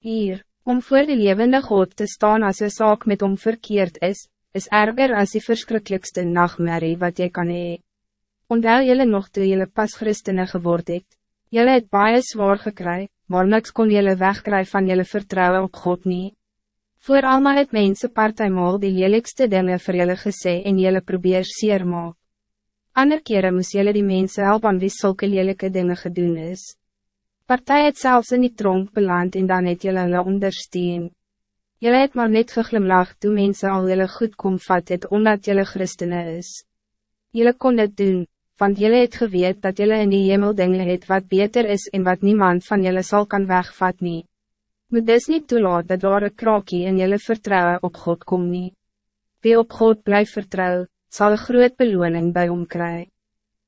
Hier, om voor de levende God te staan als een zaak met om verkeerd is, is erger als die verschrikkelijkste nachtmerrie wat je kan hee. Onthou jylle nog toe jylle pas christene geword het, jylle het baie zwaar gekry, maar niks kon jylle wegkry van jylle vertrouwen op God niet. Voor allemaal het mense partijmal die lelijkste dingen vir jylle gesê en jylle probeer seer maak. Ander kere moes jylle die mense help aan wie sulke lelijke dingen gedoen is. Partij het zelfs in die tronk beland en dan het jylle hulle ondersteun. Jylle het maar net geglimlach toe mense al jylle goed kom vat het omdat jylle christene is. Jylle kon dit doen, want jylle het geweet dat jylle in die hemel dingen het wat beter is en wat niemand van jylle zal kan wegvat nie. Moet dus niet toelaat dat daar een kraakie in jylle vertrouwen op God kom nie. Wie op God blijft vertrouwen, zal een groot beloning bij hom kry.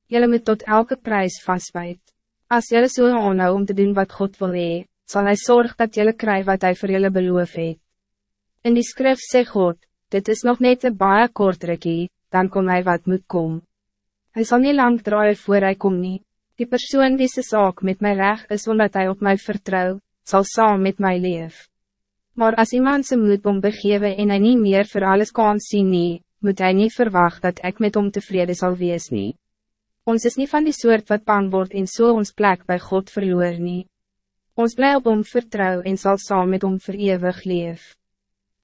Jylle moet tot elke prijs vastbijt. Als jylle so aanhou om te doen wat God wil hee, zal hij zorgen dat jylle kry wat hij voor jylle beloof het. In die skrif sê God, dit is nog net een baie kort rikkie, dan kom hij wat moet kom. Hij zal niet lang draaien voor hij kom nie. Die persoon die se saak met mij recht is omdat hij op mij vertrouwt, zal saam met mij leef. Maar als iemand zijn moed om begeven en hij niet meer voor alles kan zien nie, moet hij niet verwachten dat ik met hom tevreden zal wees nie. Ons is niet van die soort wat bang wordt en so ons plek bij God verloor nie. Ons blij op hom vertrouw en zal saam met hom verewig leef.